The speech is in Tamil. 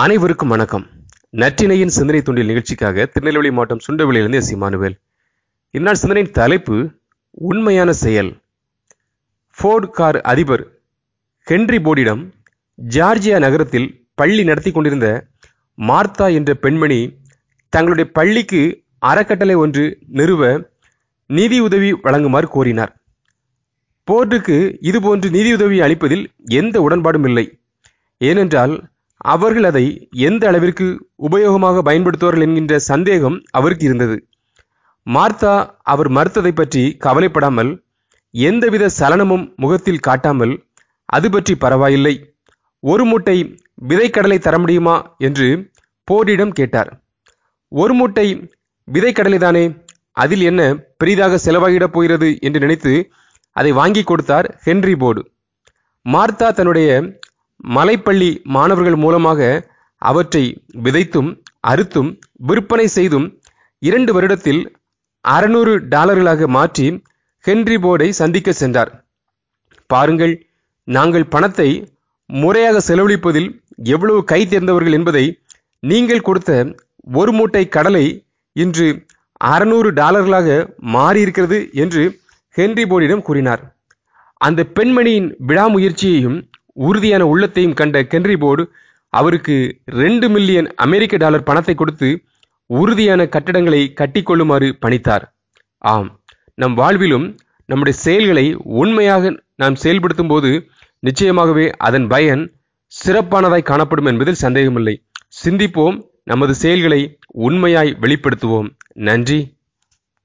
அனைவருக்கும் வணக்கம். நற்றினையின் சிந்தனை துண்டில் நிகழ்ச்சிக்காக திருநெல்வேலி மாவட்டம் சுண்டவெளியிலிருந்து எஸ். இமானுவேல். இந்நாள் சிந்தனையின் தலைப்பு உண்மையான செயல். ஃபோர்டு கார் அதிபர் ஹென்றி போர்டிடம் ஜார்ஜியா நகரத்தில் பள்ளி நடத்தி கொண்டிருந்த மார்த்தா என்ற பெண்மணி தங்களுடைய பள்ளிக்கு அறக்கட்டளை ஒன்று நிறுவ நிதியுதவி வழங்குமாறு கோரினார். போர்டுக்கு இதுபோன்று நிதியுதவி அளிப்பதில் எந்த உடன்பாடும் இல்லை. ஏனென்றால் அவர்கள் அதை எந்த அளவிற்கு உபயோகமாக பயன்படுத்துவார்கள் என்கின்ற சந்தேகம் அவருக்கு இருந்தது. மார்த்தா அவர் மறுத்ததை பற்றி கவலைப்படாமல் எந்தவித சலனமும் முகத்தில் காட்டாமல் அது பற்றி பரவாயில்லை. ஒரு மூட்டை விதைக்கடலை தர முடியுமா? என்று போர்டிடம் கேட்டார். ஒரு மூட்டை விதைக்கடலை தானே? அதில் என்ன பெரிதாக செலவாகிடப் போகிறது? என்று நினைத்து அதை வாங்கி கொடுத்தார் ஹென்றி போர்டு. மார்த்தா தன்னுடைய மலைப்பள்ளி மாணவர்கள் மூலமாக அவற்றை விதைத்தும் அறுத்தும் விற்பனை செய்தும் இரண்டு வருடத்தில் அறுநூறு டாலர்களாக மாற்றி ஹென்றி போர்டை சந்திக்க சென்றார். பாருங்கள் நாங்கள் பணத்தை முறையாக செலவழிப்பதில் எவ்வளவு கை தேர்ந்தவர்கள் என்பதை நீங்கள் கொடுத்த ஒரு மூட்டை கடலை இன்று அறுநூறு டாலர்களாக மாறியிருக்கிறது என்று ஹென்றி போர்டிடம் கூறினார். அந்த பெண்மணியின் விடாமுயற்சியையும் உறுதியான உள்ளத்தையும் கண்ட கென்ரி போர்டு அவருக்கு ரெண்டு மில்லியன் அமெரிக்க டாலர் பணத்தை கொடுத்து உறுதியான கட்டடங்களை கட்டிக்கொள்ளுமாறு பணித்தார். ஆம் நம் வாழ்விலும் நம்முடைய செயல்களை உண்மையாக நாம் செயல்படுத்தும் போது நிச்சயமாகவே அதன் பயன் சிறப்பானதாய் காணப்படும் என்பதில் சந்தேகமில்லை. சிந்திப்போம் நமது செயல்களை உண்மையாய் வெளிப்படுத்துவோம். நன்றி.